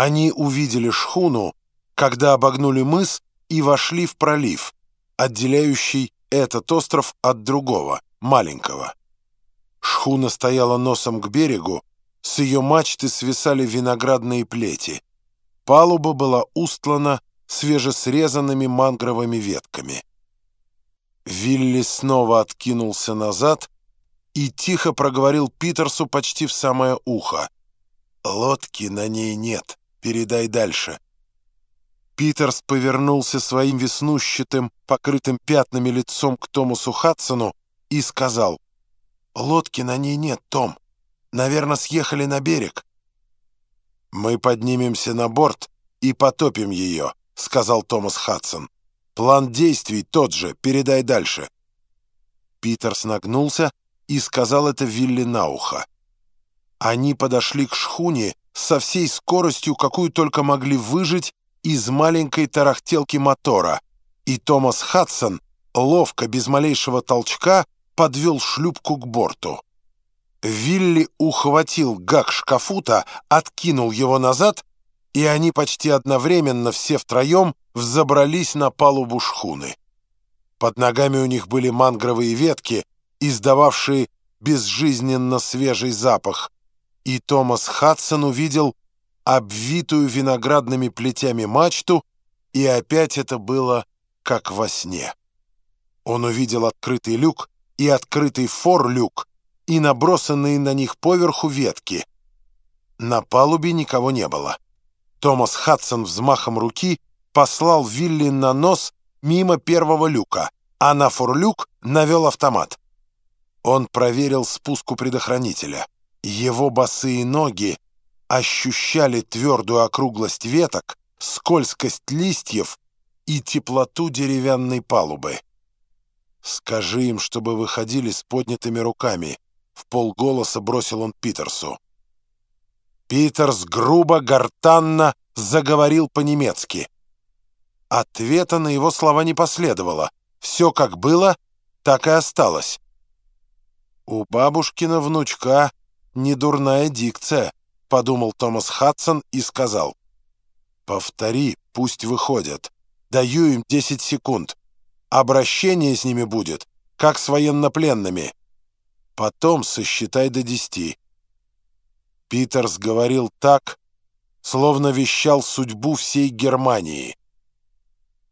Они увидели шхуну, когда обогнули мыс и вошли в пролив, отделяющий этот остров от другого, маленького. Шхуна стояла носом к берегу, с ее мачты свисали виноградные плети. Палуба была устлана свежесрезанными мангровыми ветками. Вилли снова откинулся назад и тихо проговорил Питерсу почти в самое ухо. «Лодки на ней нет, передай дальше». Питерс повернулся своим веснущатым, покрытым пятнами лицом к Томасу Хадсону и сказал, «Лодки на ней нет, Том. Наверное, съехали на берег». «Мы поднимемся на борт и потопим ее», — сказал Томас Хадсон. «План действий тот же, передай дальше». Питерс нагнулся и сказал это Вилли на ухо. Они подошли к шхуне со всей скоростью, какую только могли выжить из маленькой тарахтелки мотора, и Томас Хадсон ловко, без малейшего толчка, подвел шлюпку к борту. Вилли ухватил гак шкафута, откинул его назад, и они почти одновременно все втроем взобрались на палубу шхуны. Под ногами у них были мангровые ветки, издававшие безжизненно свежий запах, и Томас Хадсон увидел обвитую виноградными плетями мачту, и опять это было как во сне. Он увидел открытый люк и открытый фор-люк, и набросанные на них поверху ветки. На палубе никого не было. Томас Хадсон взмахом руки послал Вилли на нос мимо первого люка, а на форлюк навел автомат. Он проверил спуску предохранителя. Его босые ноги ощущали твердую округлость веток, скользкость листьев и теплоту деревянной палубы. «Скажи им, чтобы выходили с поднятыми руками», — в полголоса бросил он Питерсу. Питерс грубо, гортанно заговорил по-немецки. Ответа на его слова не последовало. Все как было, так и осталось. «У бабушкина внучка недурная дикция», — подумал Томас Хадсон и сказал. «Повтори, пусть выходят. Даю им 10 секунд. Обращение с ними будет, как с военнопленными. Потом сосчитай до десяти». Питерс говорил так, словно вещал судьбу всей Германии.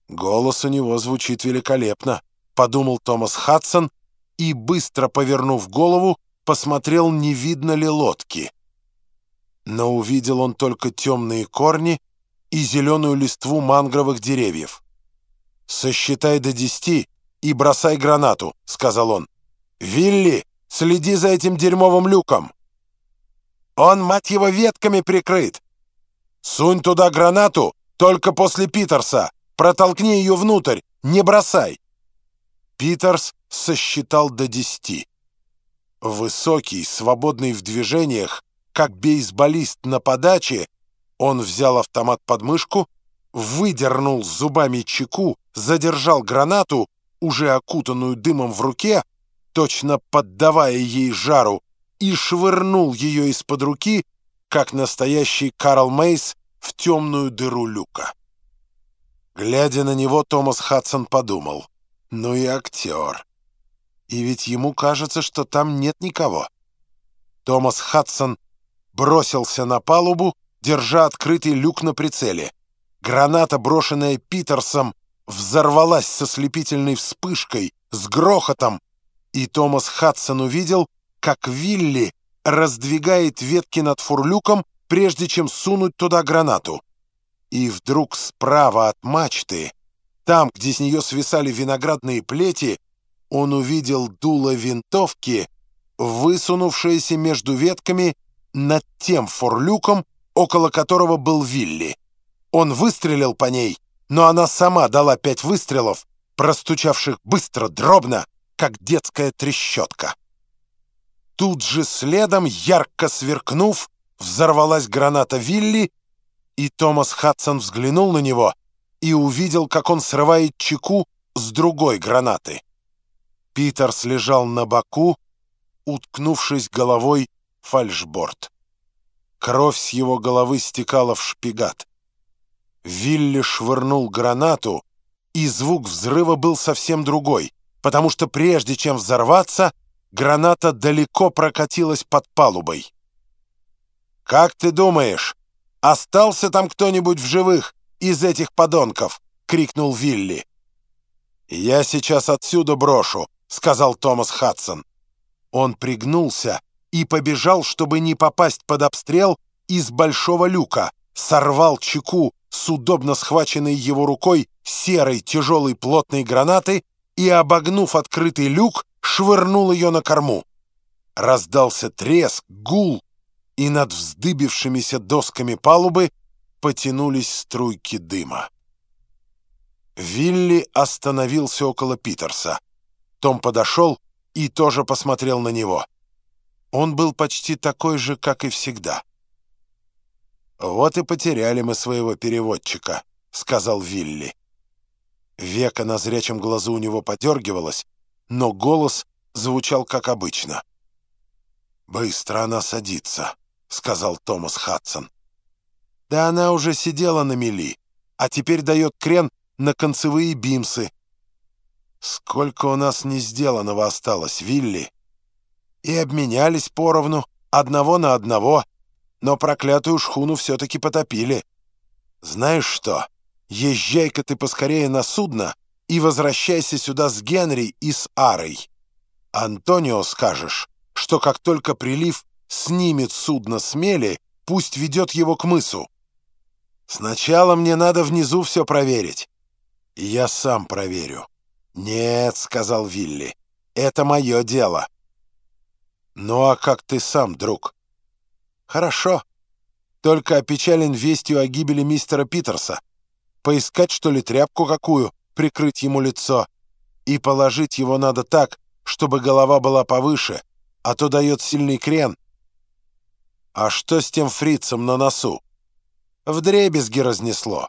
«Голос у него звучит великолепно», — подумал Томас Хадсон и, быстро повернув голову, посмотрел, не видно ли лодки. Но увидел он только темные корни и зеленую листву мангровых деревьев. «Сосчитай до десяти и бросай гранату», — сказал он. «Вилли, следи за этим дерьмовым люком!» «Он, мать его, ветками прикрыт!» «Сунь туда гранату только после Питерса! Протолкни ее внутрь, не бросай!» Питерс сосчитал до десяти. Высокий, свободный в движениях, как бейсболист на подаче, он взял автомат под мышку, выдернул зубами чеку, задержал гранату, уже окутанную дымом в руке, точно поддавая ей жару, и швырнул ее из-под руки, как настоящий Карл Мейс в темную дыру люка. Глядя на него, Томас Хадсон подумал, ну и актер. И ведь ему кажется, что там нет никого. Томас Хадсон бросился на палубу, держа открытый люк на прицеле. Граната, брошенная Питерсом, взорвалась со слепительной вспышкой, с грохотом, и Томас Хадсон увидел, как Вилли раздвигает ветки над фурлюком, прежде чем сунуть туда гранату. И вдруг справа от мачты, там, где с нее свисали виноградные плети, он увидел дуло винтовки, высунувшееся между ветками над тем форлюком, около которого был Вилли. Он выстрелил по ней, но она сама дала пять выстрелов, простучавших быстро, дробно, как детская трещотка. Тут же следом, ярко сверкнув, взорвалась граната Вилли, и Томас Хадсон взглянул на него и увидел, как он срывает чеку с другой гранаты. Питерс лежал на боку, уткнувшись головой в фальшборд. Кровь с его головы стекала в шпигат. Вилли швырнул гранату, и звук взрыва был совсем другой, потому что прежде чем взорваться, граната далеко прокатилась под палубой. «Как ты думаешь, остался там кто-нибудь в живых из этих подонков?» — крикнул Вилли. «Я сейчас отсюда брошу», — сказал Томас Хадсон. Он пригнулся и побежал, чтобы не попасть под обстрел из большого люка, сорвал чеку с удобно схваченной его рукой серой тяжелой плотной гранаты и, обогнув открытый люк, швырнул ее на корму. Раздался треск, гул, и над вздыбившимися досками палубы потянулись струйки дыма. Вилли остановился около Питерса. Том подошел и тоже посмотрел на него. Он был почти такой же, как и всегда. «Вот и потеряли мы своего переводчика», — сказал Вилли. Века на зрячем глазу у него подергивалось, но голос звучал как обычно. «Быстро она садится», — сказал Томас Хадсон. «Да она уже сидела на мели, а теперь дает крен на концевые бимсы. Сколько у нас не сделанного осталось, Вилли? И обменялись поровну, одного на одного» но проклятую шхуну все-таки потопили. Знаешь что, езжай-ка ты поскорее на судно и возвращайся сюда с Генри и с Арой. Антонио скажешь, что как только прилив снимет судно с мели, пусть ведет его к мысу. Сначала мне надо внизу все проверить. И я сам проверю. «Нет», — сказал Вилли, — «это мое дело». «Ну а как ты сам, друг?» «Хорошо. Только опечален вестью о гибели мистера Питерса. Поискать, что ли, тряпку какую, прикрыть ему лицо. И положить его надо так, чтобы голова была повыше, а то дает сильный крен». «А что с тем фрицем на носу?» «Вдребезги разнесло.